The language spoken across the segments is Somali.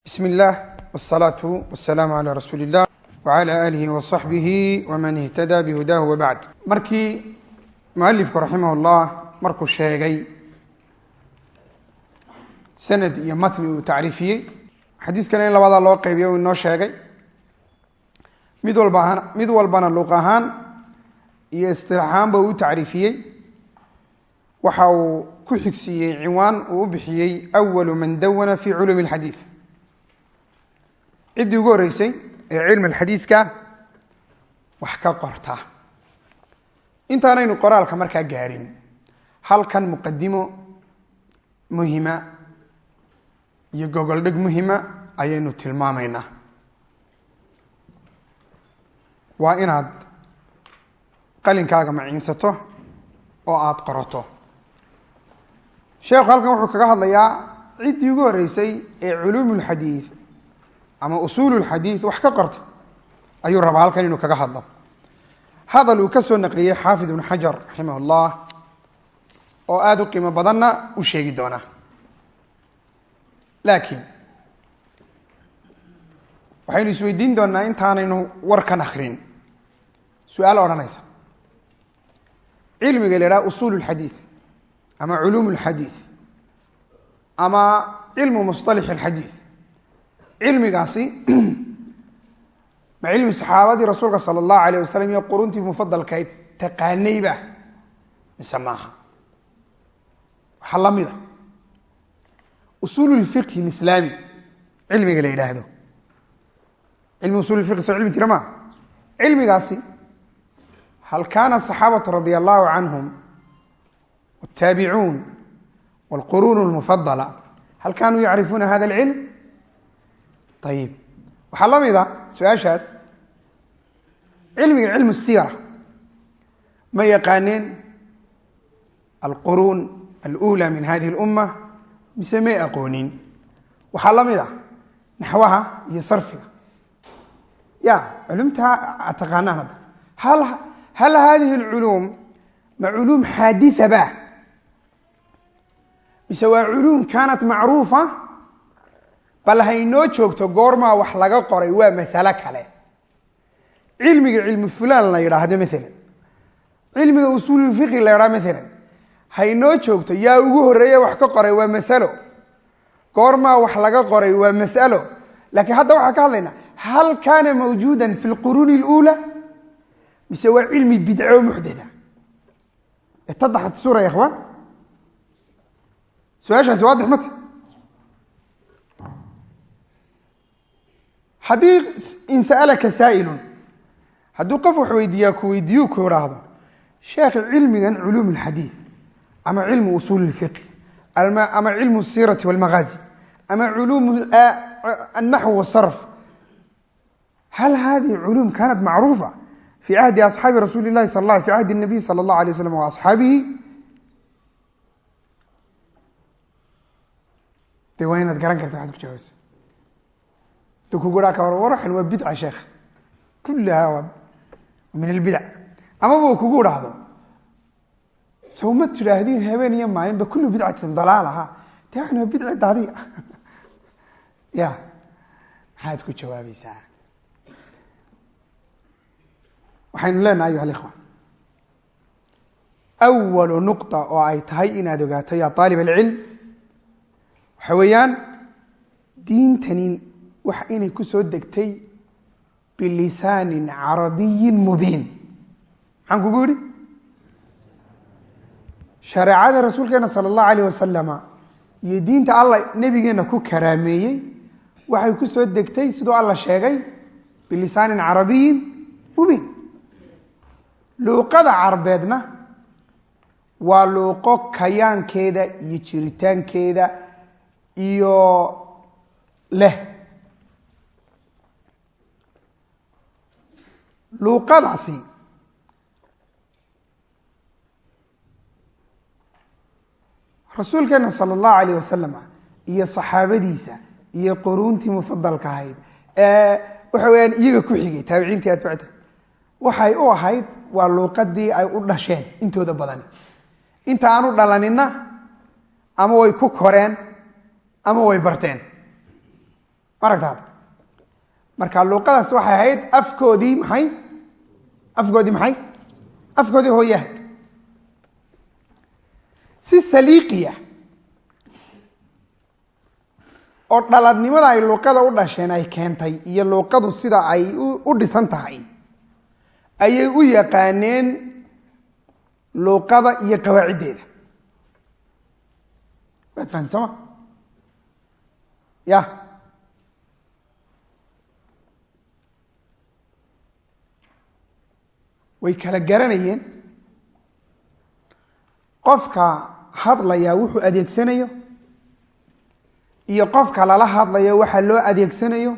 bsm اllah wالsalaaةu wالsalaamu عalى rasuuli اllah wعalى alihi وصaxbihi wman اhtada bhudahu wbacd markii mualifku raximah اllah markuu sheegay sanad iyo matni uu tacriifiyey xadiiskana in labadaa loo qeybiyo uu inoo sheegay mid walba mid walbana luq ahaan iyo isilaax ahaanba uu u tacriifiyey waxa uu ku xigsiiyey cinwaan uu u bixiyey أwalu man dawana fi culumi اlxadiiث ciddii ugu horeysay ee cilmi alxadiiska wax ka qorta. Intaanaynu qoraalka markaa gaadhin halkan muqadimo muhima iyo gogoldhig muhima ayaynu tilmaamaynaa. Waa inaad qalinkaaga maciinsato oo aada qorato. Sheekhu halkan wuxuu kaga hadlayaa ciddii ugu horeysay ee culuum اlxadiid ama usuul xadiid wax ka qorta ayuu rabaa halkan inuu kaga hadlo. Hadal uu ka soo naqliyey xaafid ibnu xajar raximah ullah oo aada u qiimo badanna u sheegi doonaa laakiin waxaynu isweydiin doonaa intaanaynu warkan akrin su'aal odhanaysa. Cilmiga la idhaha usuul lxadiid ama culuum lxadiid ama cilmu musطalax اlxadiid cilmigaasi ma cilmi saxaabadii rasuulka sala allahu alayh wasalam iyo quruntii mufadalkayd taqaanayba mise maaha waxaa la mida usuul lfiqhi lislaami cilmiga la yidhaahdo cilmi usul fiqhi soo cilmi jira maa cilmigaasi hal kaana asaxaabatu radia allahu canhum wاtaabicuun wاlquruun اlmufadala hal kanuu yacrifuuna hada اlcilm ayib waxaa la mid a su'aashaas. Cilmiga cilmu sira ma yaqaaneen alquruun alula min hadihi اlumma mise may aqoonin? Waxaa la mid a naxwaha iyo sarfiga. Ya culumtaa taqaanaan hadda. Hal hal hadihi اlculuum ma culuum xaaditaba mise waa culuum kaanat macruufa bal haynoo joogto goormaa wax laga qoray waa masalo kale. Cilmiga cilmi fulaan la yidhaahdo maalan cilmiga usuululfiqi la yidhahdo maalan haynoo joogto yaa ugu horreeya wax ka qoray waa masalo. Goormaa wax laga qoray waa masalo. Laakiin hadda waxaan ka hadlaynaa hal kaana mawjuudan fi lquruuni اluulى mise waa cilmi bidco muxdatha itadaxat suura ya ikhwaan su'aashaasi waadix mata haddii insalaka saailun hadduu qof wax weydiiyaa ku weydiiyuu ku idhaahdo sheekh cilmigan culuum lxadiid ama cilmu usuul lfiqi ama cilmu siirati walmagaazi ama culuum annaxw wasarf hal hadihi culuum kaanat macruufa fii cahdi asxaabi rasuuli lahi sal fi cahdi nabiy sal allah alay waslam wa asxaabihi de waa inaad garan karta waaad ku jawaabsa kuguhaa ka hor warxan waa bidca sheekh kullahaa waa min albidac amaba kugu dhahdo sow ma tidhaahdiin habeen iyo maalinba kullu bidcatin dalaalaha de waa bidci daadiga ya maxaad ku jawaabaysaa waxaynu leenahay ayuha alikhwa awalu nuqطa oo ay tahay inaad ogaato ya aalib alcilm waxa weeyaan diintani wax inay ku soo degtay bilisaanin carabiyin mubiin. Maxaan kugu yihi shareecada rasuulkeena sala allahu alayh wasalama iyo diinta alla nebigeena ku karaameeyey waxay ku soo degtay siduu alla sheegay bilisaanin carabiyin mubiin. Luuqada carbeedna waa luuqo kayaankeeda iyo jiritaankeeda iyo leh luuqadaasi. Rasuulkeena sala allahu alayh wasalam iyo saxaabadiisa iyo quruuntii mufadalka ahayd ee waxa weyaan iyaga ku xigay taabiciintii atbacta waxay u ahayd waa luuqadii ay u dhasheen intooda badani. Inta aan u dhalanina ama way ku koreen ama way barteen. Maragtaad marka luuqadaas waxay ahayd afkoodii maxay afkoodii maxay afkoodii hooyahayd si saliiqiya oo dhaladnimada ay luuqada u dhasheen ay keentay iyo luuqadu sida ay u dhisan tahay ayay u yaqaaneen luuqada iyo qawaaciddeeda waad fahamti soo ya way kala garanayeen. Qofka hadlaya wuxuu adeegsanayo. Iyo qofka lala hadlayo waxa loo adeegsanayo.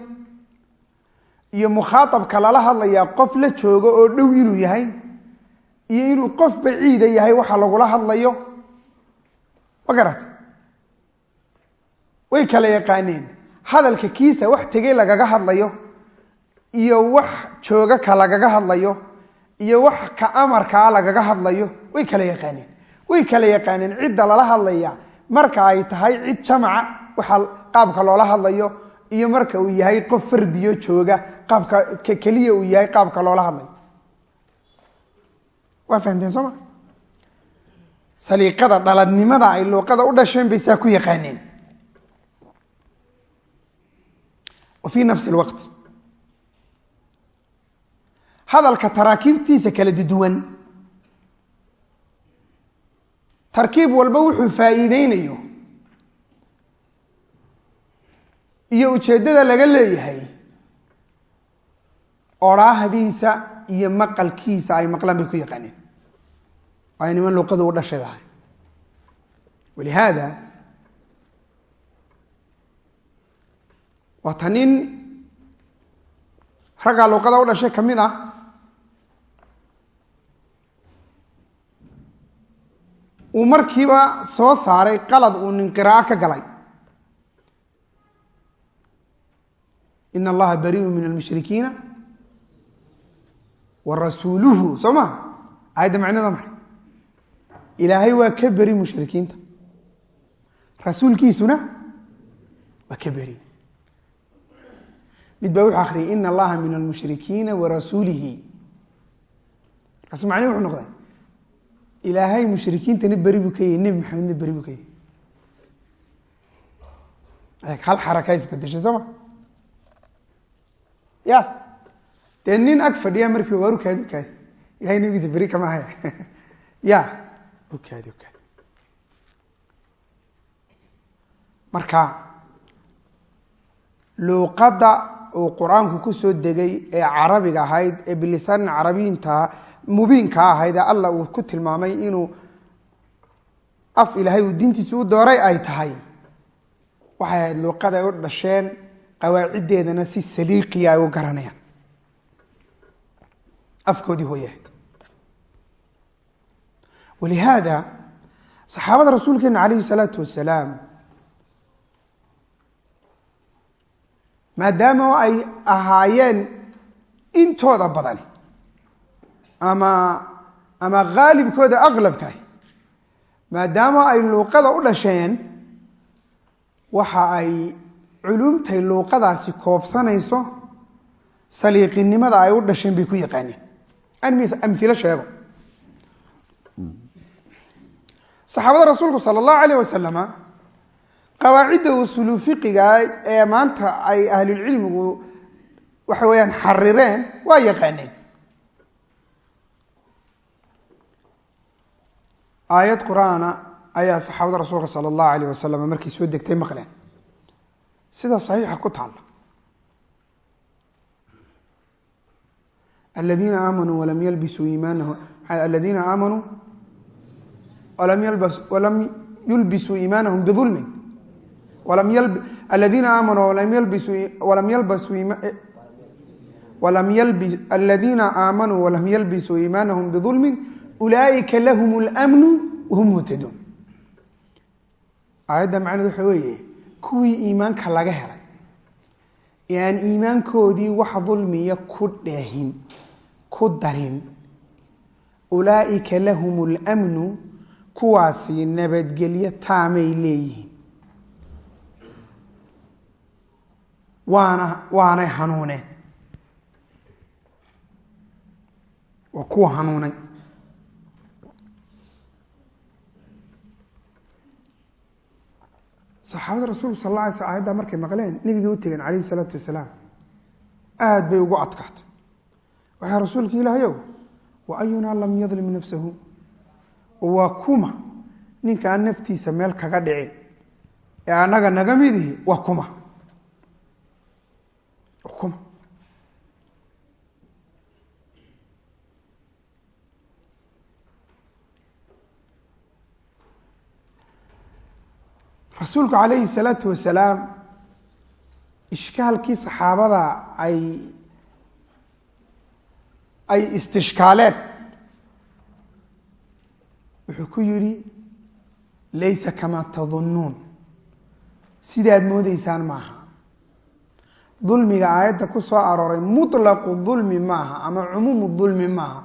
Iyo mukhaaabka lala hadlaya qof la joogo oo dhow inuu yahay. Iyo inuu qof baciida yahay waxa lagula hadlayo. Ma garata way kala yaqaaneen. Hadalka kiisa wax tegey lagaga hadlayo. Iyo wax jooga ka lagaga hadlayo iyo wax ka amarkaa lagaga hadlayo way kala yaqaaneen way kala yaqaaneen cidda lala hadlaya. Marka ay tahay cid jamaca waxa qaabka loola hadlayo iyo marka uu yahay qof fardiyo jooga qaabka keliya uu yahay qaabka loola hadlayo. Waa fahamteen soo ma? Saliiqada dhaladnimada ay luuqada u dhasheen bay saa ku yaqaaneen wa fii nafsi lwaqt hadalka taraakiibtiisa kala duwan. Tarkiib walba wuxuu faa'iideynayo iyo ujeeddada laga leeyahay. Odhaahdiisa iyo maqalkiisa ay maqlaan bay ku yaqaaneen. Ay niman luuqadu u dhashay ahay walihaada waa ta nin raggaa luuqada u dhashay ka mid ah uu markiiba soo saaray qalad uu nin qiraa'o ka galay. In allaha bariu min almushrikiina wa soo ma? Aayadda macnada maxay? Ilaahay waa ka beri mushrikiinta. Rasuulkiisuna waa ka beri. Mid baa wuxuu akriyay in allaha min almushrikiina wa rasuulihi. Macnihi wuxuu noqday ilaahay mushrikiintana beri buu ka yahy nebi maxamedna beri buu ka yahy hal xaraka isbedeshay soo ya dee nin ag fadhiya markiiba waar ukaadi ukaadi ilahay nabigiisa beri kama haya ya ukaadi ukaadi marka luuqadda uu qur'aanku ku soo degay ee carabiga ahayd ee bilisaanin carabiyiinta mubiinka ahayd ee allah uu ku tilmaamay inuu af ilaahay uu diintiisa u dooray ay tahay. Waxay ahayd luuqada ay u dhasheen qawaaciddeedana si saliiqiya ay u garanayaan. Afkoodii hooyahayd walihaada saxaabada rasuulkeena calayhi salaatu wasalaam maadaama ay ahaayeen intooda badani ama ama khaalibkooda aqlabkaah maadaama ay luuqada u dhasheen waxa ay culumtay luuqadaasi koobsanayso saliiqinimada ay u dhasheen bay ku yaqaaneen. Amilo sheego. Saxaabada rasuulku sala allahu alayh wasalama qawaacidda usulu fiqiga ee maanta ay ahlulcilmigu waxa weeyaan xarireen waa yaqaaneen aayad qur'aana ayaa saxaabada rasuulka sala allahu alayh wasalam markay soo degtay maqleen. Sida saxiixa ku taalla. Aladiina aamanuu walam yalbisuu iimaanahum aladiina aamanuu walam yulbisuu iimaanahum biulmin aladiina aamanuu walam yalbisuu aladiina aamanuu walam yalbisuu iimaanahum bidulmin ulaaika lahum lmnu wahum muhtaduun ayadda macnuu waxa weeye kuwii iimaanka laga helay ee aan iimaankoodii wax dulmiya ku dheehin ku darin ulaaika lahum lmnu kuwaasi nabadgelyo taamay leeyihiin. Waana waanay hanuuneen. Waa kuwa hanuunay. Saxaabada rasuulku sal alla alay sl ayaddaa markay maqleen nebigay u tegeen calayhi isalaatu wasalaam aada bay ugu adkaatay. Waxay rasuulka ilaahayow wa ayunaa lam yadlim nafsahu? Waa kuma ninkaan naftiisa meel kaga dhicin ee annaga naga midihi waa kuma. Kuma rasuulku calayhi salaatu wasalaam ishkaalkii saxaabada ay ay istishkaaleen. Wuxuu ku yidhi laysa kamaa tadunnuun. Sidaad moodeysaan maaha. Dulmiga aayadda ku soo arooray mutlaqu dulmi maaha ama cumuumu dulmi maaha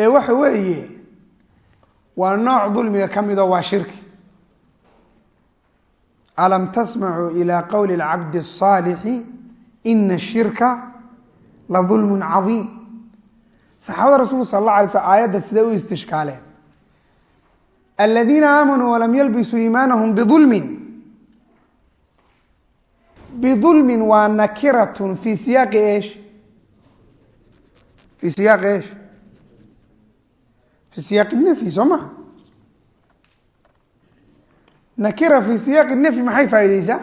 ee waxa weeye waa nooc dulmiga ka midoo waa shirki alam tasmacuu ilى qowli اlcabdi الصaalixi ina الshirka la dulm cadiim saxaabada rasulku sal اla alay sl aayadda siday u istishkaaleen aladiina aamanuu walam yalbisuu iimaanahum biulmin bidulmin waa nakiratun fi siyaaqi esh fi siyaaqi esh fi siyaaqi nafyi soo maha nakira fi siyaaqi nafyi maxay faaideysaa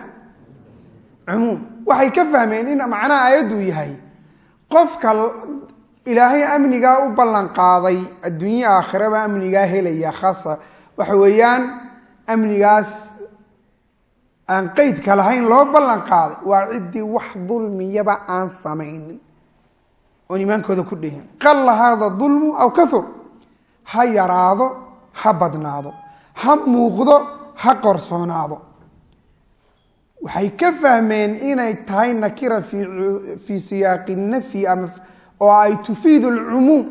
cumuum. Waxay ka fahmeen in macnaha aayaddu yahay. Qofka ilaahay amnigaa u ballan qaaday adduunye aakhiraba amnigaa helaya khaasa waxa weeyaan amnigaas aan qeydka lahayn loo ballan qaaday waa ciddii wax dulmiyaba aan samaynin. Oon iimaankooda ku dhehin qalla haada aw kahur ha yaraado ha badnaado. Ha muuqdo ha qorsoonaado. Waxay ka fahmeen inay tahay nakira fii siyaaqi nafyi ama oo ay tufiidu alcumuum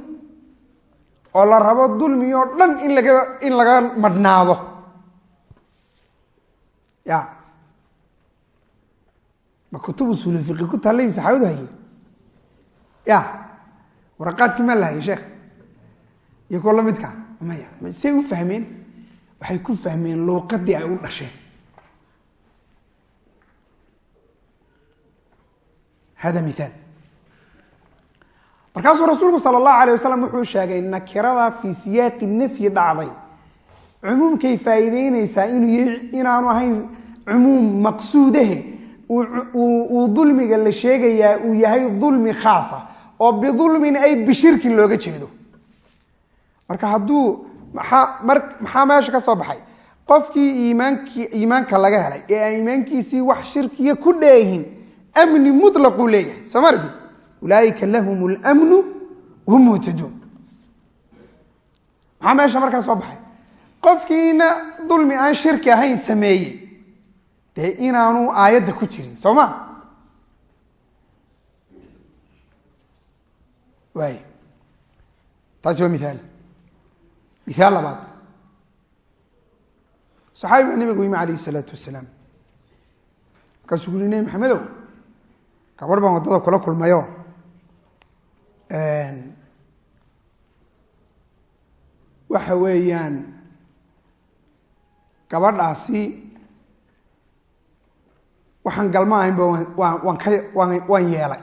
oo la rabo dulmi oo dhan in laga in laga madhnaado. Ya ma kutub usuuli fiqi ku taallay saxaabadu haye? Ya waraqaadkii maa la sheekh iyo kuwa la midka maya say u fahmeen? Waxay ku fahmeen luuqadii ay u dhasheen. Hada miaal markaasuu rasuulku sala allahu alay wasalam wuxuu sheegay nakirada fii siyaaqi nafyi dhacday. Cumuumkay faa'iideyneysaa inaanu ahayn cumuum maqsuudahe. Uu dulmiga la sheegayaa uu yahay dulmi khaasa oo bidulmin ay bishirkin looga jeedo marka hadduu maxaa meesha ka soo baxay? Qofkii iimaanka laga helay ee aan iimaankiisii wax shirkiya ku dheehin amni mutlaquu leeyahay. Soo marti ulaaika lahum lmnu hum muhtaduun maxaa meesha markaa soo baxay? Qofkiina dulmi aan shirki ahayn sameeyey. Dee inaanu aayadda ku jirin soo ma? Waay taasi waa miaal miaal labaad. Saxaabi baa nabigu yimi alayh isalaatu wasalaam. Markaasuu ku uri nebi maxamedow gabadh baan waddada kula kulmayo. Waxa weeyaan gabadhaasi waxaan galma ahaynba waan ka waan yeelay.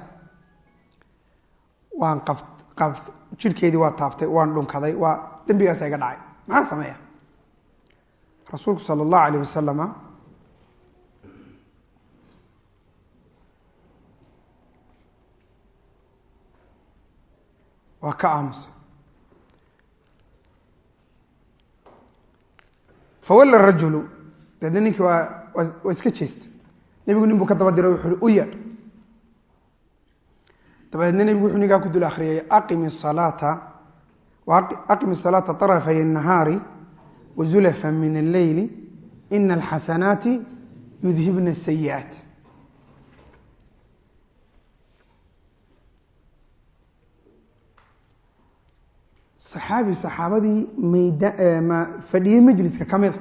Waan qab qab jirhkeedii waa taabtay waan dhunkaday waa dembigaasa iga dhacay. Maxaan sameeya? Rasuulku sala allahu alayh wasalama waa ka aamusa fawalla rajulu deedna ninkii waa waa iska jeesta nebigu nin buu ka daba diro wuxu uhi u dabadeedna nebigu wuxuu ninkaa ku dul akhriyay aqimi salaata aqim salaata طarafay nahaari wazulafa min alleyli ina alxasanaati yudhibna asayiaat saxaabi saxaabadii fadhiyey majliska ka mida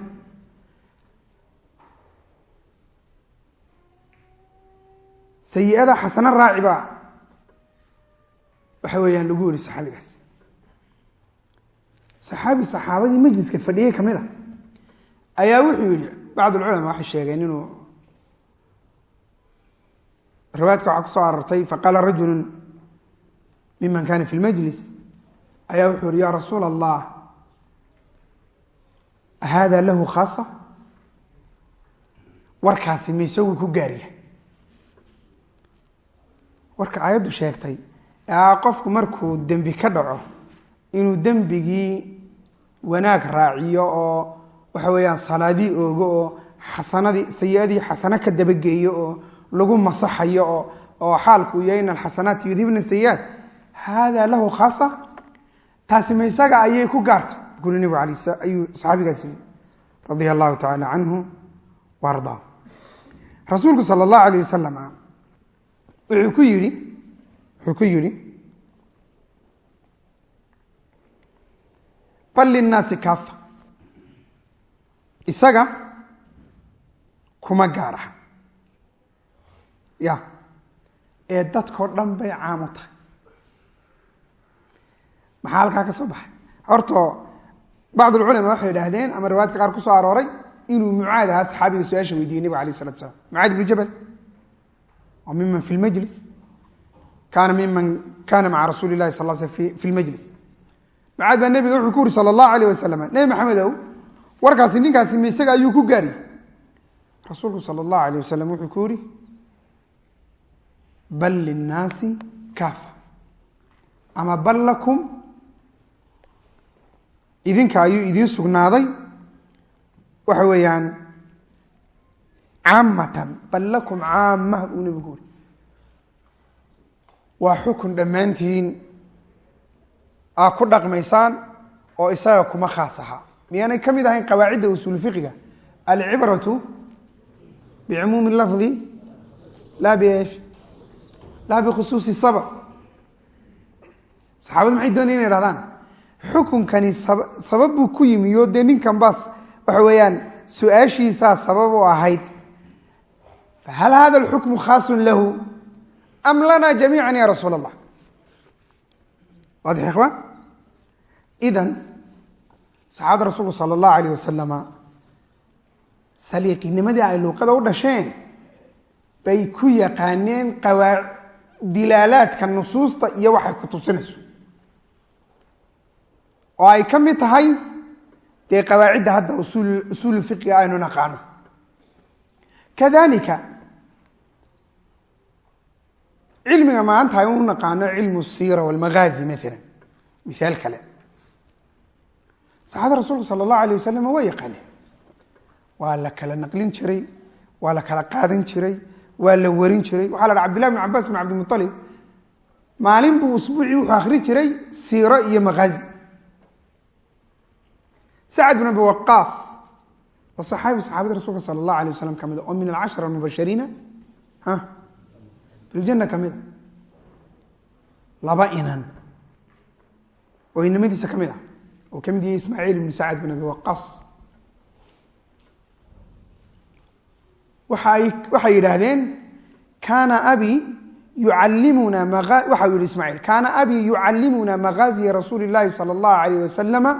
sayiada xasano raaci baa waxa weeyaan lagu yiri saxaabigaas saxaabi saxaabadii majliska fadhiyey ka mid a ayaa wuxuu yihi bacd ulculamaa waxay sheegeen inuu riwaayadka waxaa ku soo arortay faqaala rajulu miman kana fi lmajlis ayaa wuxuu yihi ya rasuula allah hada lahu khaasa? Warkaasi ma isagu ku gaariya warka aayaddu sheegtay qofku markuu dembi ka dhaco inuu dembigii wanaag raaciyo oo waxa weeyaan salaadii oogo oo xasanadii sayi-adii xasano ka dabageeyo oo lagu masaxayo oo oo xaalku yahay in alxasanaat yudhibna sayi-aat hada lahu khaasa? Taasi ma isaga ayay ku gaartay guri nebigu alay ayuu saxaabigaas yii radia allahu tacaala canhu wa rasuulku sala allahu alayh wasalam wuxuu ku yidhi wuxuu ku yidhi bal linnaasi kaafa. Isaga kuma gaar aha ya ee dadkao dhan bay caam u tahay. Maxaa halkaa ka soo baxay? Horto bacd ulculamaa waxay idhaahdeen ama riwaayadka qaar ku soo arooray inuu mucaad ahaa saxaabiga su'aasha weydiiyey nabig alayh salatu slam mucaad ibnu jabal. Oo miman fi lmajlis kaana miman kana maca rasuuli lahi sal sl fi lmajlis mucaad baa nebiga wuxuu ku uri sala allahu alayh wasalam nebi maxamedow warkaasi ninkaasi ma isaga ayuu ku gaari? Rasuulku sala allahu alayh wasalam wuxuu ku yihi bal linnaasi kaafa ama bal lakum idinka ayuu idiin sugnaaday waxa weeyaan caamatan bal lakum caamah buu nebigu uri waa xukun dhammaantiin aa ku dhaqmaysaan oo isaga kuma khaas miyaanay ka mid ahayn qawaacidda usuul fiqiga alcibratu bicumuumi lafdi laa biesh laa bikhusuusi sabab saxaabadu maxay doonaya inay hahdaan xukunkani sabab buu ku yimi o dee ninkan baas waxa weeyaan su'aashiisaa sabab u ahayd. Fahal hada alxukmu khaasun lahu am lana jamiica ya rasuul allah waadix ikhwaan idan saxaabada rasuulku sala allahu alayh wasalama saliiqinimadii ay luuqada u dhasheen bay ku yaqaaneen dilaalaadka nusuusta iyo waxay ku tusinayso oo ay ka mid tahay dee qawaacidda hadda usuul usuul fiqiga aynu naqaano kadalika cilmiga maanta aynu naqaano cilmu siira walmagaazi maala mihaal kale. Saxaabada rasuulku sala allahu alayh wasalam waa yaqaaneen waa la kala naqlin jiray waa la kala qaadan jiray waa la warin jiray. Waxaa la dha abdillah bn cabaas bn cabdimualib maalin buu usbuucii wuxuu akhri jiray siiro iyo maghaazi sacad bn abi waqaas waa saxaabi saxaabada rasuulka sala allahu alay wasalam ka mida oo min alcashara almubashariina ha biljana ka mida laba inan oo inamadiisa ka mid ah oo ka mid yahay ismaaciil ibn sacad bin abi waqaas waay waxay yidhaahdeen kaana abi yucallimuna waxa u yihi ismaaciil kaana abi yucallimuna magaaziya rasuuli اllahi salى اllahu alayh wasalama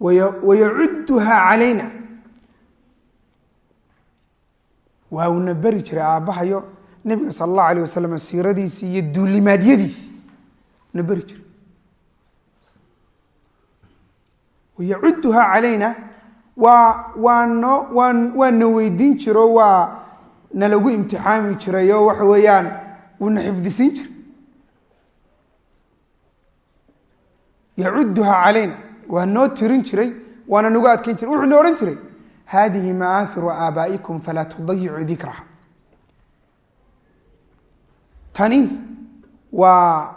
wayacuduha calayna waa uuna beri jiray aabbahayo nebiga sala allahu alayh wasalam siiradiisii iyo duulimaadyadiisii una beri jiray. Wayacuduha calayna waa waa noo waa waa na weydiin jiro waa nalagu imtixaami jiray oo waxa weeyaan wuuna xifdisiin jiray. Yacuduha calayna waa noo tirin jiray waana nagu adkeyn jiray wuxuu na odhan jiray hadihi maaahiru aabaa'ikum falaa tudayicu dikraha tani waa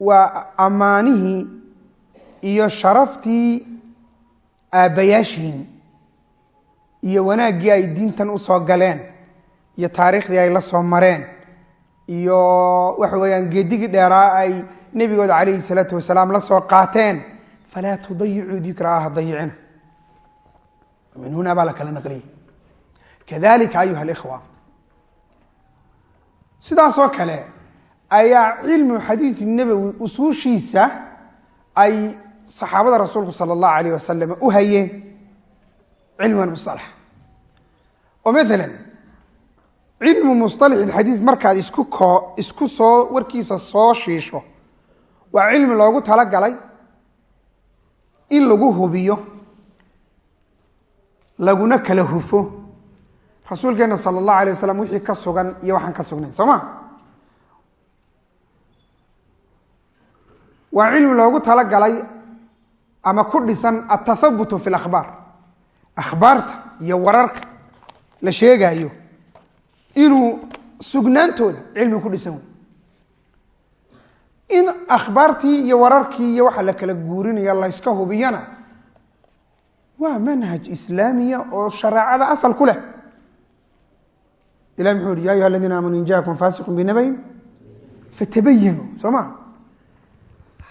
waa ammaanihii iyo sharaftii aabbayaashiin iyo wanaaggii ay diintan u soo galeen iyo taariikhdii ay la soo mareen iyo waxa weeyaan geedigii dheeraa ay nebigooda calayhi salaatu wasalaam la soo qaateen falaa tudayicuu dikraa ha dayicina min huna baa la kala kadalika ayuha alikhwa sidaasoo kale ayaa cilmu xadiid nabowi usuushiisa ay saxaabada rasuulku sala allahu alayh wasalam u hayeen cilman musalax oo maalan cilmu musطalax اxadiis markaad isku koo isku soo warkiisa soo shiisho waa cilmi loogu talagalay in lagu hubiyo laguna kala hufo. Rasuulkeena sal اllah alay waslam wixii ka sugan iyo waxaan ka sugnayn soo ma? Waa cilmi loogu talagalay ama ku dhisan atahabutu fi lakhbaar akhbaarta iyo wararka la sheegaayo inuu sugnaantooda cilmi ku dhisan wey in akhbaartii iyo wararkii iyo waxa la kala guurinaya layska hubiyana waa manhaj islaamiya oo shareecada asal ku leh. Ilahi muxuu yihi ya ayuha aladiina aamanu in jaakum fasiqun binabayin fatabayanu soo ma?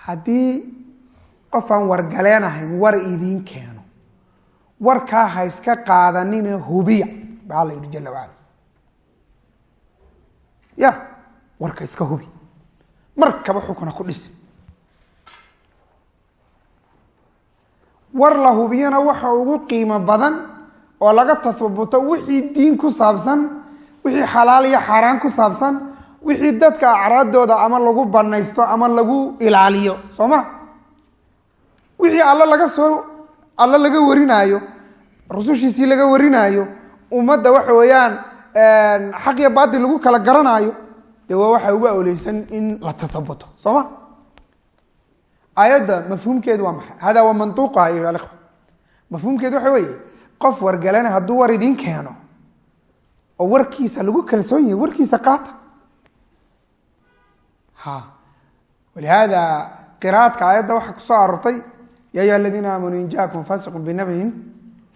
Haddii qof aan wargaleen ahayn war idiin keeno. Warkaa ha qaadanina hubiya baa la yidhi jala wacala ya warka iska hubi markaba xukuna ku dhisi. War la hubiyana waxa ugu qiimo badan oo laga tahabuto wixii diin ku saabsan wixii xalaal iyo xaaraan ku saabsan wixii dadka acraadooda ama lagu banaysto ama lagu ilaaliyo soo ma? Wixii alla laga soo alla laga warinaayo rusushiisii laga warinaayo ummadda waxa weeyaan xaq iyo baatil lagu kala garanaayo dee waa waxa ugu awleysan in la tahabuto soo ma? Aayadda waa maxay? Hada waa mantuuqa ayuha alikhwa mafhuumkeedu waxa weeye qof wargalana hadduu war idiin keeno oo warkiisa lagu kalsoon yahay warkiisa qaata. Ha walihaada qira'aadka aayadda waxaa ku soo aroortay ya ayuha aladiina aamanuu in jaakum fasiqun binabayin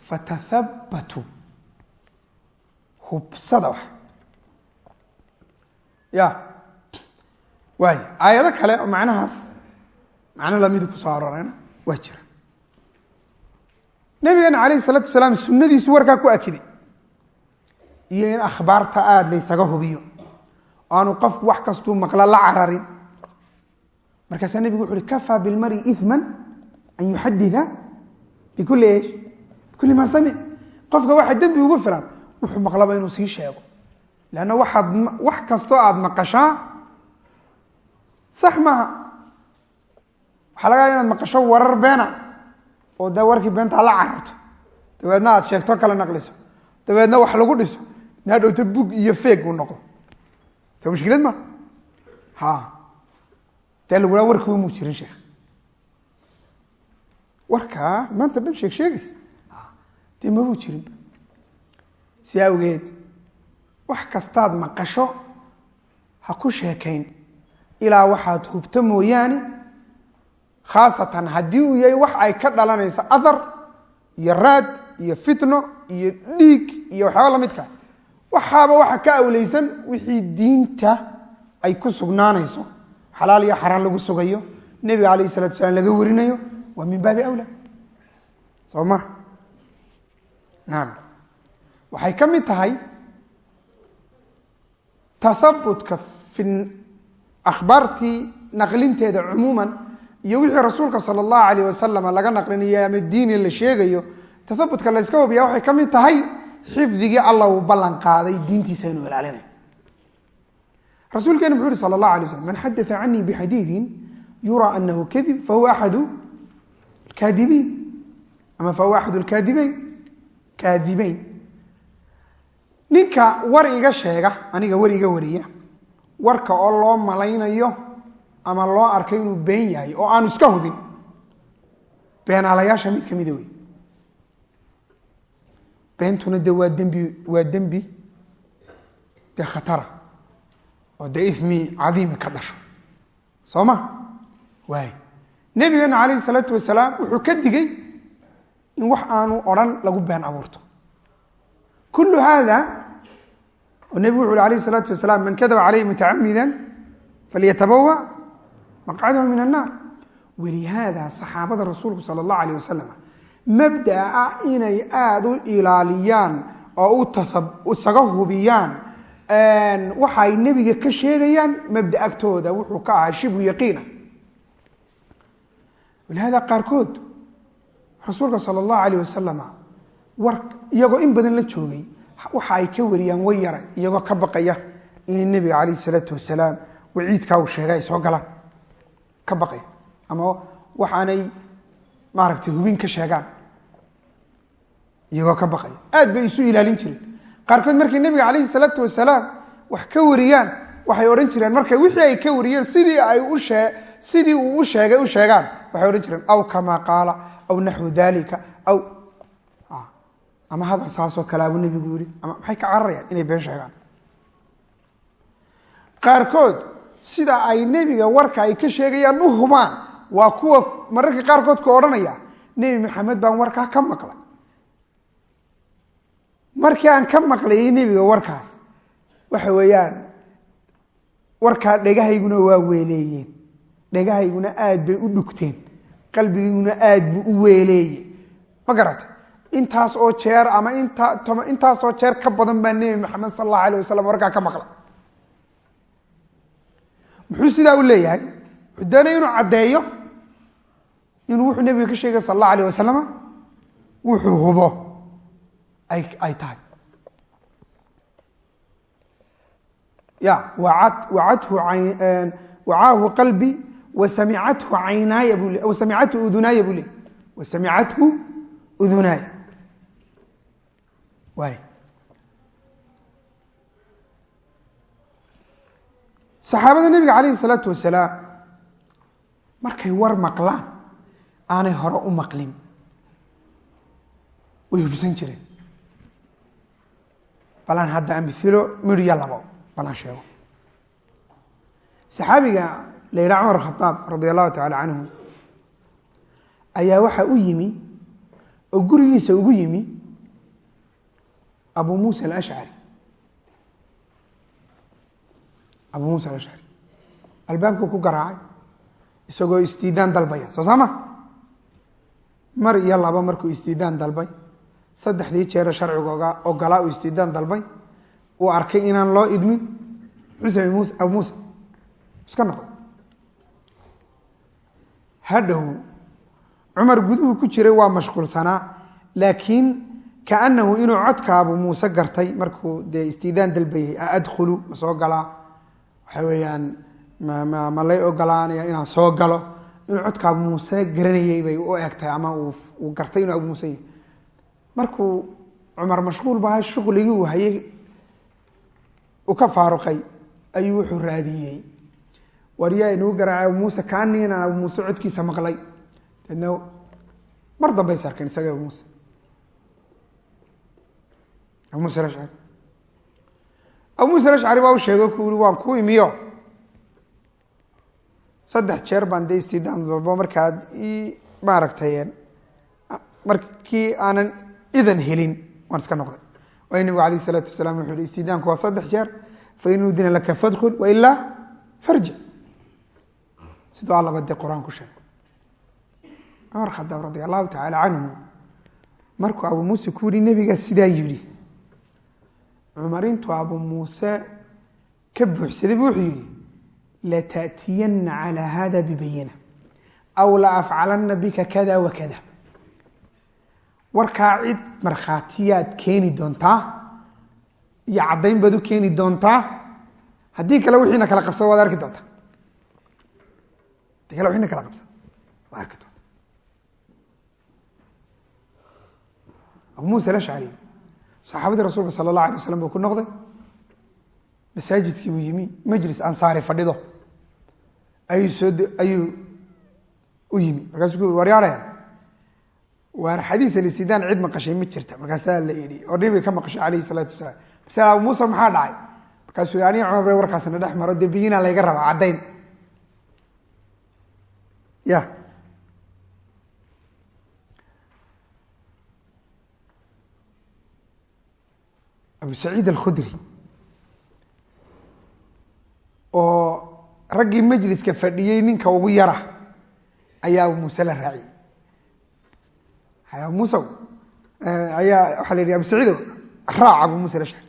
fatahabatuu hubsada wax ya. Waay aayado kale oo macnahaas macno lamidu ku soo aroorayna waa jira nabigeena calayhi salaatu wasalaam sunadiisu warkaa ku akiday. Iyo in akhbaarta aada laysaga hubiyo. Aanu qofku wax kastuu maqla la cararin. Markaasaa nebigu wuxu uhi kafaa bilmari iman an yuxadida bikuli esh bikuli maa samic qofka waxa dembi ugu filan wuxuu maqlaba inuu sii sheego leanna waxaad wax kastoo aada maqashaa sax maaha waxaa laga yaaba inaad maqasho warar beena oo dee warkii beentaa la cararto dabeedna aad sheegto kala naqliso dabeedna wax lagu dhiso naa dhowto bug iyo feeg uu noqdo soo mushkilad ma ha dee lagu haa warka wamuu jirin sheekh warkaa maanta dhan sheeg sheegaysa dee mabuu jirin si awgeed wax kastaad maqasho ha ku sheekayn. Ilaa waxaad hubto mooyaane khaasatan haddii uu yahay wax ay ka dhalanayso athar iyo raad iyo fitno iyo dhiig iyo waxyaaba lamidka waxaaba waxa ka awleysan wixii diinta ay ku sugnaanayso. Xalaal iyo xaraan lagu sugayo nebiga calayh salatu salaam laga warinayo waa min baabi awla soo ma? Naam. Waxay ka mid tahay tahabutka fi akhbaartii naqlinteeda cumuuman iyo wixii rasuulka sala allahu alayh wasalam laga naqlinayo ama diini la sheegayo tahabutka la yska hubiya waxay ka mid tahay xifdigii alla uu ballan qaaday diintiisa inuu ilaalinayo rasuulkeena muxuu uhi sala allah alay slam man xadaa canii bixadiidin yuraa anahu kadib fahuwa axadu kaadibiin ama fahuwa axadu lkaadibeyn kaadibeyn ninka war iga sheega aniga war iga wariya. Warka oo loo malaynayo ama loo arkay inuu been yahay oo aanu iska hubin. Beenaalayaasha mid kamida wey. Beentuna de waa dembi waa dembi dee khatara oo dee imi cadiimi ka dhasho. Soo ma? Waay nebigeena calayhi salaatu wasalaam wuxuu ka digay in wax aanu odhan lagu been abuurto. Kullu haada oo nebigu wuxu uhi alayh isalaatu wasalaam man kadaba caleyhi mutacamidan falyatabawa maqcadahu min annaar. Walihaada saxaabada rasuulku sala allahu alayh wasalam mabdaa ah inay aada u ilaaliyaan oo isaga hubiyaan waxa ay nebiga ka sheegayaan mabda agtooda wuxuu ka ahaa shibhu yaqiina. Walihaada qaarkood rasuulka sala allahu alayh wasalama war iyagoo in badan la joogay waxa ay ka wariyaan way yara iyagoo ka baqaya inay nebiga calayh isalaatu wasalaam waciidkaa uu sheegay ay soo galaan. Ka baqaya. Ama waxaanay maaragtay hubin ka sheegaan. Iyagoo ka baqaya. Aad bay isu ilaalin jireen qaarkood markay nebiga calayhi salaatu wasalaam wax ka wariyaan waxay odhan jireen markay wixii ay ka wariyeen sidii ay u shee sidii uu u sheegay u sheegaan. Waxay odhan jireen aw kamaa qaala aw naxwu dalika aw ama hadal saasoo kale abuu nebigu yihi ama maxay ka cararayaan inay been sheegaan? Qaarkood sida ay nebiga warka ay ka sheegayaan u hubaan waa kuwa mararka qaarkood ku odhanaya nebi maxamed baan warkaa ka maqlay. Markii aan ka maqlayay nebiga warkaas waxa weeyaan warkaa dhegahayguna waa weeleeyeen. Dhegahayguna aad bay u dhugteen. Qalbigayguna aad buu u weeleeyey ma garata intaas oo jeer ama inta intaasoo jeer ka badan baa nebi maxamed sal allahu alayh wasalam warkaa ka maqlay muxuu sidaa u leeyahay? Wuxuu doonaya inuu caddeeyo inuu wuxuu nebiga ka sheegay sal allahu alayh wasalama wuxuu hubo. Ay ay tahay. Ya wacathu wacaahu qalbi wasamicathu caynaaya buu le wasamicathu udunaaya buu le wasamicathu udunaaya waay saxaabada nebiga calayhi salaatu wasalaam markay war maqlaan aanay hore u maqlin. Way hubsan jireen. Balaan hadda amilo midya labo balaan sheego. Saxaabiga la yidhaha cumar khadaab radia allahu tacala canhu ayaa waxaa u yimi oo gurigiisa ugu yimi abu muusa alashcari abu muusa alashcari albaabkuu ku garaacay isagoo istiidaan dalbaya. Soo saama? Mar iyo laba markuu istiidaan dalbay saddexdii jeere sharciga ogolaa uu istiidaan dalbay uu arkay inaan loo idmin. Muxuu samey mus abu muusa iska noqday hadhow cumar guduhu ku jiray waa mashquulsanaa laakiin kaanahu inuu codka abu muuse gartay markuu dee istiidaan dalbayay adkhulu ma soo galaa waxa weeyaan ma ma lay ogolaanaya inaan soo galo. Inuu codka abu muuse garanayay bay u egtahay ama uu gartay inuu abu muuse yahy markuu cumar mashquul bahay shuqligii uu hayay uu ka faaruqay ayuu wuxuu raadiyey. Waryaa inuu garaacay abu muuse kaanii inaan abu muuse codkiisa maqlay. Deedna mar dambay is arkeen isaga abu abu muuse alashcari abu muuse alashcari baa u sheegay ku uri waan ku imiyo. Saddex jeer baan de istiidaan markaad maaragtay markii aanan idan helin waan iska noqday. Waay nabigu alayh isalaatu wasalaam wuxuu hi istiidaanku waa saddex jeer fain udina laka fadkul wailaa farjic siduu allaba dee qur'aan ku cumar khadaab radi allahu tacaala canhu markuu abu muuse ku yihi nebigaa sidaa yidhi cumar intuu abu muuse ka buuxsaday bu wuxuu yihi lataأtiyana calى hada bibayina aw la afcalana bika kada wakada warkaa cid markhaatiyaad keeni doontaa iyo caddayn baad u keeni doontaa haddii kale wixiina kala qabsado waad arki doontaa. Haddii kale wixiina kala qabsado waad arki doontaa. Abu muuse alashcari saxaabadii rasuulka sala allah alay waslam buu ku noqday. Masaajidkii buu yimi majlis ansaari fadhido. Ayuu u yimi. Markaasuu ku yuri waryaareen waar xadiis alistidaan cid maqashay ma jirta. Markaasaa la yidhi oo nabiga ka maqashay calayhi salaatu wasalaam masale abu muuse maxaa dhacay? Markaasuu aniga cumar be warkaasna dhex maro dee biyinaa layga rabaa caddayn. Ya abu saciid alkhudri oo raggii majliska fadhiyey ninka ugu yara ayaa abu muuse la raaciyey abu muuse ayaa waxaa la yidhi abu saciido raac abu muuse lashari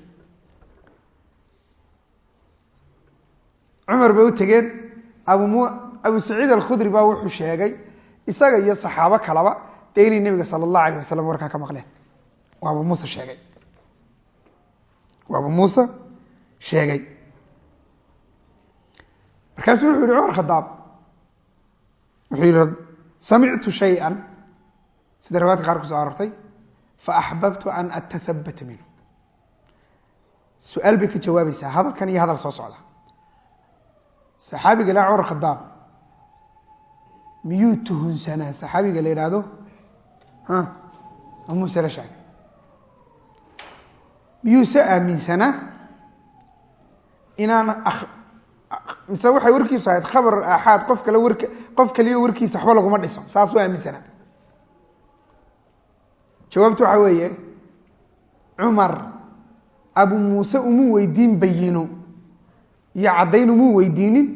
cumar bay u tegeen abu m abu saciid alkhudri baa wuxuu sheegay isaga iyo saxaabo kalaba dee inay nebiga sala allahu alayh wasalam warkaa ka maqleen. Waa abu muuse sheegay abu muuse sheegay. Markaasuu wuxuu yihi cumar khadaab. Wuxuu yihi samictu shaya sida riwaayadka qaar ku soo arortay faaxbabtu an atahabata minhu. Su'aal bay ka jawaabaysaa hadalkan iyo hadal soo socda. Saxaabiga la cumar khadaab miyuu tuhunsanaa? Saxaabiga la yidhaahdo abu muuse lashcari miyuu se aaminsanaa inaan mise waxay warkiisu ahayd khabar aaxaad qof kale wark qof kaliyo warkiisa waxba laguma dhiso. Saas u aaminsanaa jawaabtu waxaa weeye cumar abu muuse umuu weydiin bayino iyo caddayn umuu weydiinin.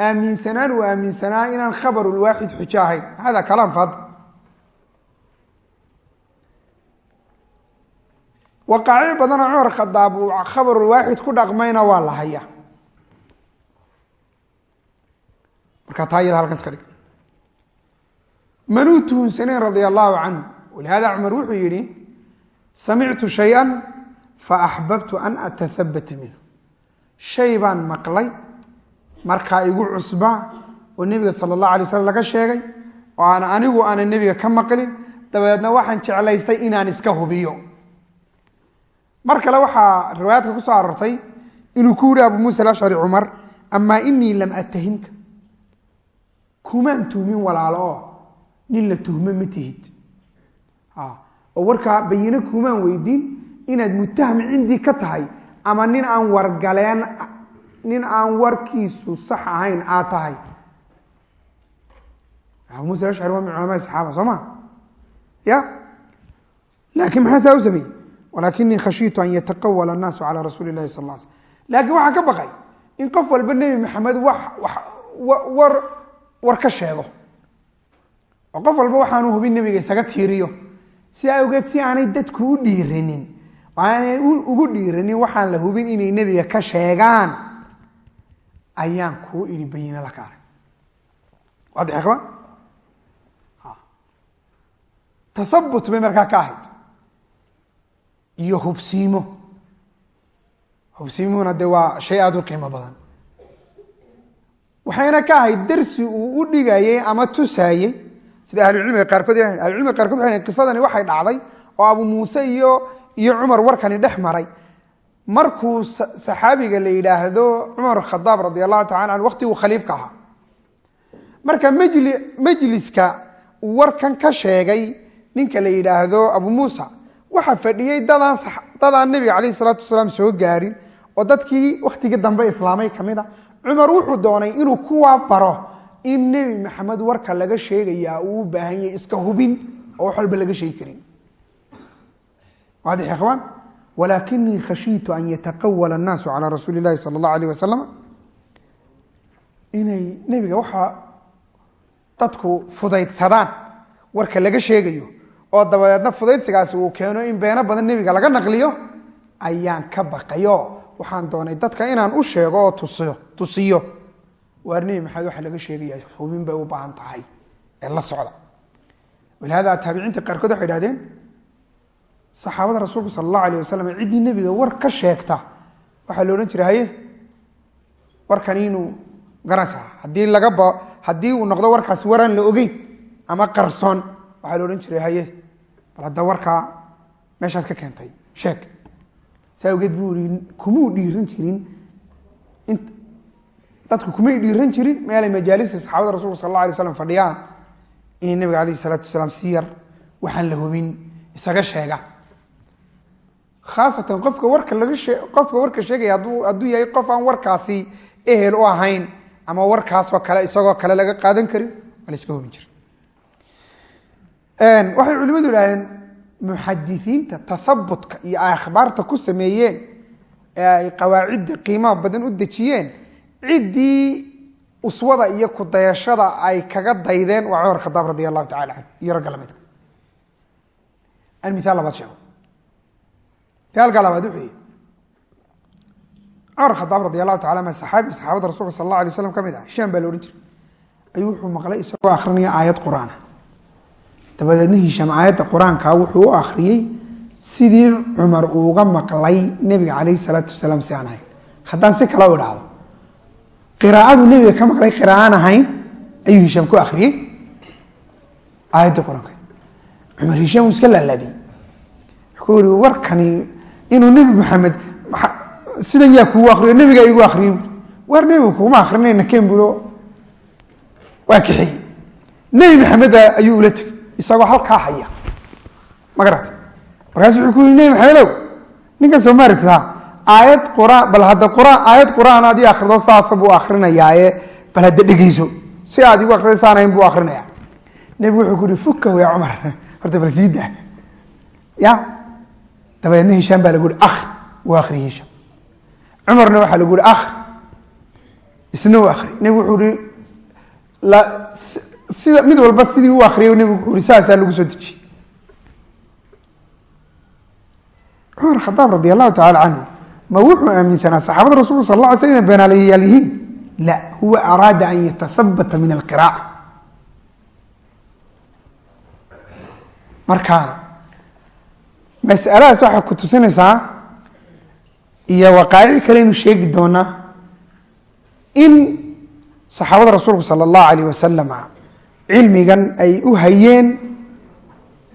Aaminsanaan uu aaminsanaa inaan khabarulwaaxid xujo ahayn. Hada kalaam fad waqaaci badana cumar khadaab uu khabarulwaaxid ku dhaqmayna waa la haya marka taa iyada halkan iska dhig. Manuu tuhunsaneyn radia allahu canhu. Walihada cumar wuxuu yihi samictu shaya faaxbabtu an atahabata minhu. Shay baan maqlay markaa igu cusba oo nebiga sala allahu alay slam laga sheegay oo aan anigu aanan nebiga ka maqlin. Dabadeedna waxaan jeclaystay inaan iska hubiyo mar kale waxaa riwaayaadka ku soo aroortay inuu ku yihi abu muusa alashcari cumar amaa inii lam atahimka kumaan tuhmin walaalo oo nin la tuhmo ma tihid. Oo warkaa bayino kuumaan weydiin inaad mutaham cindii ka tahay ama nin aan wargaleen nin aan warkiisu sax ahayn aad tahay. Abu musa ashcari waa min culama saxaaba soo ma? Ya? Laakiin maxaa saa u sameeyey walaakinii khashiitu an yataqawala annaasu calaa rasuuli lahi sal sl laakiin waxaan ka baqay in qof walba nebi maxamed war ka sheego. Oo qof walba waxaanu hubin nebiga isaga tiiriyo. Si awgeed si aanay dadku u dhiiranin aanay ugu dhiiranin waxaan la hubin inay nebiga ka sheegaan. Ayaan kuu idhi bayine la waadix ikhwaan tahabut bay markaa ka ahayd iyo hubsiimo. Hubsiimuhuna dee waa shay aada u qiimo badan. Waxayna ka ahayd darsi uu u dhigayey ama tusaayey sida ahlucilmiga qaarkood ahlucilmiga qaarkood waxay qisadani waxay dhacday oo abu muuse iyo iyo cumar warkani dhex maray. Markuu saxaabiga la yidhaahdo cumar khadaab radi allahu tacala anhu waqtiguu khaliifka ahaa. Marka mjli majliska uu warkan ka sheegay ninka la yidhaahdo abu muusa waxaa fadhiyey dadaan dadaan nebiga calayh isalaatu wasalaam soo gaarin oo dadkii wakhtigii dambe islaamay ka mid a. Cumar wuxuu doonay inuu kuwaa baro in nebi maxamed warka laga sheegayaa uu u baahan yahay iska hubin oo wax walba laga sheegi karin. Waadix ikhwaan walaakinii khashiitu an yataqawala annaasu calaa rasuuli illahi sala allahu alayh wasalam inay nebiga waxaa dadku fudaydsadaan warka laga sheegayo oo dabadeedna fudaydsigaasi uu keeno in beeno badan nebiga laga naqliyo ayaan ka baqayo. Waxaan doonay dadka inaan u sheego oo tusiyo waar nebi maxamed waxa laga sheegaya hubin bay u baahan tahay ee la socda. Walihaada taabiciinta qaarkood waxay idhahdeen saxaabada rasuulku sala allahu alayh wasalam ciddii nebiga war ka sheegta waxaa la odhan jiray haye warkan inuu garanaysa haddii laga ba haddii uu noqdo warkaasi waraan la ogeyn ama qarsoon. Waxaa la odhan jiray haye hadda warkaa meeshaad ka keentay. Sheeg. Saa awgeed buu ii kumuu dhiiran jirin? Dadku kumay dhiiran jirin? Meelay majaalista saxaabada rasulka sal alla alay slam fadhiyaan. Inay nabiga alayh isalaatu wasalaam si yar waxaan la hubin isaga sheega. Khaasatan qofka warka laga qofka warka sheegaya hadduu yahay qof aan warkaasi ehel u ahayn ama warkaasoo kale isagoo kale laga qaadan karin waa la iska hubin jira waxay culimadu idhahdeen muxadisiinta tahabutka iyo ay akhbaarta ku sameeyeen ee ay qawaacidda qiimaha badan u dejiyeen ciddii uswada iyo kudayashada ay kaga daydeen waa cumar khadaab radi allahu tacala canhu iyo ragga lamidka. An miaal labaad sheego miaalka labaad wuxuu yihi cumar khadaab radi allahu tacala an saxaabi saxaabada rasulka sal allah alay waslam ka mid ah hishaam baa la odhan jiray ayuu wuxuu maqlay isagoo akrinaya aayad qur'aana dabadeedna hishaam aayadda qur'aanka wuxuu u akhriyey sidii cumar uuga maqlay nebiga calayhi salaatu wasalaam si aan ahayn. Haddaan si kale u idhaahdo qiraa'adu nebiga ka maqlay qiraa'aan ahayn ayuu hishaam ku akhriyey aayaddii qur'aanka. Cumar hishaam uu iska laalaadiyey wuxuu yihi warkani inuu nebi maxamed sidan yaa kugu akriyo nebigaa igu akriyo war nebigu kuma akrinayna ken bulo waa kaxeeyey nebi maxamed ayuu ula tegey isagoo halkaa haya. Ma garata markaasu wuxuu ku yii nebi maxamedow ninkan soo maaragta aayad quraan bal hadda quraan aayad quraan aad ii akrido saasa buu akrinayaaye bal hadda dhegeyso si aad igu akriday saanayn buu akrinaya nebigu wuxuu ku yihi fukahu ya cumar. Horta bal sii daa. Ya? Dabadeedna hishaam baa lagu yihi akri wuu akriye hishaam cumarna waxaa lagu yihi akri isna u akri nebigu wuxuu yihi sida mid walba sidii u akriyay wuxuu yihi saasaa lagu soo dejiyey cumar khadaab radi allahu tacala canhu ma wuxuu aaminsanaa saxaabada rasulka sal la alay sl yihiin? La huwa araada an yatahabata min alqiraaca marka masaladaas waxay ku tusinaysaa iyo waqaa'ic kaleynu sheegi doonaa in saxaabada rasuulku sala allahu alayh wasalam cilmigan ay u hayeen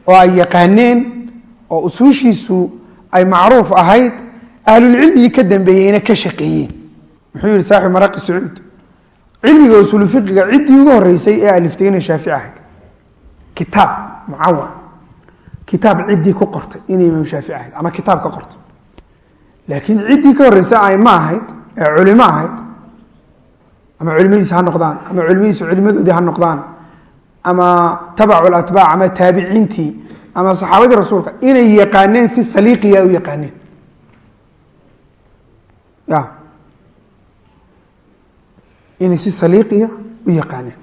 oo ay yaqaaneen oo usuushiisu ay macruuf ahayd ahlulcilmigii ka dambeeyeyna ka shaqeeyeen. Muxuu yihi saaxib maraqi sacuud cilmiga usuulu fiqiga ciddii ugu horeysay ee aliftayna shaafici ahayd. Kitaab mucawan kitaab ciddii ku qortay inay imaam shaafici ahayd ama kitaab qortay. Laakiin ciddii ka horreysay ay ma ahayd ee culimo ahayd ama culimadiisa ha noqdaan ama culimadiisu culimadoodii ha noqdaan ama tabacu latbaac ama taabiciintii ama saxaabadii rasuulka inay yaqaaneen si saliiqiya u yaqaaneen. Ya. Inay si saliiqiya u yaqaaneen.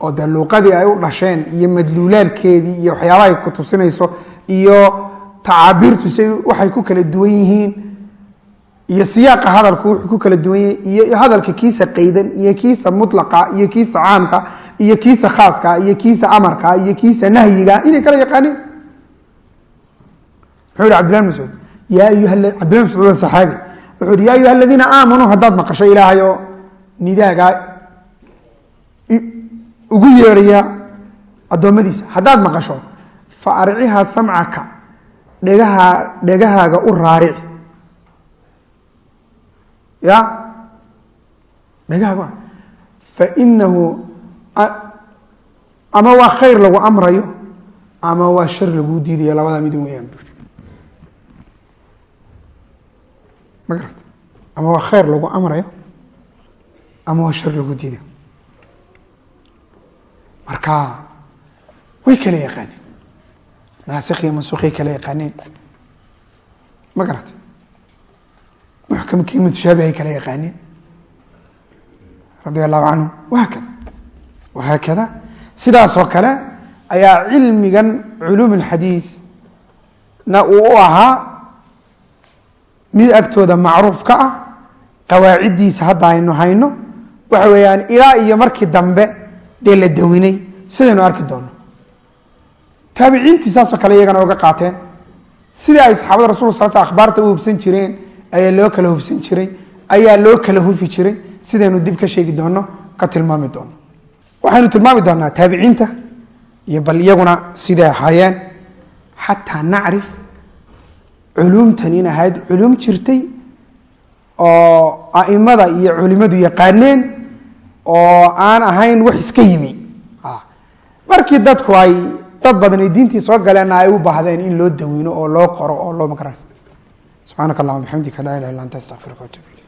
Oo dee luuqadii ay u dhasheen iyo madluulaalkeedii iyo waxyaabahay ku tusinayso iyo tacaabiirtu si waxay ku kala duwan yihiin iyo siyaaqa hadalku wuxuu ku kala duwan yahay iyo hadalka kiisa qaydan iyo kiisa mutlaqa iyo kiisa caamka iyo kiisa khaaska iyo kiisa amarka iyo kiisa nahyiga inay kala yaqaaneen muxuu yihi cabdillah bin mascuud ya ayuha cabdillah bin mascuud saxaabi. Wuxuu yihi ya ayuha aladiina aamanuu haddaad maqasho ilaahay oo nidaaga ugu yeeraya addoommadiisa haddaad maqasho fa arciha samcaka dhegaha dhegahaaga u raarici ya? Dhegahaaga fainahu ama waa khayr lagu amrayo ama waa shar laguu diidayo labadaa mid weyaan ma garata ama waa khayr lagu amrayo ama waa shar lagu diidayo. Marka way kala yaqaaneen. Naasikhiyo mansuukhay kala yaqaaneen. Ma garata muxkamkii mutashaabihay kala yaqaaneen. Radia allahu canhu wahaakada wahaakada sidaasoo kale ayaa cilmigan culuum alxadiis na uu u ahaa mid agtooda macruuf ka ah qawaaciddiisa hadda aynu hayno. Waxa weeyaan ilaa iyo markii dambe dee la dawinay. Sidaynu arki doono taabiciintii saasoo kale iyagana uga qaateen. Sidii ay saxaabada rasul sal sl akhbaarta u hubsan jireen ayaa loo kala hubsan jiray ayaa loo kala hufi jiray. Sidaynu dib ka sheegi doono ka tilmaami doono waxaynu tilmaami doonaa taabiciinta iyo bal iyaguna siday ahaayeen. Xataa nacrif culuumtan in ahayd culuum jirtay oo aimada iyo culimadu yaqaaneen oo aan ahayn wax iska yimi. Markii dadku ay dad badan ay diintii soo galeenna ay u baahdeen in loo dawino oo loo qoro oo loo makaras subxaanaka allahuma bixamdika laa ilaha illa anta astaqfiruka watub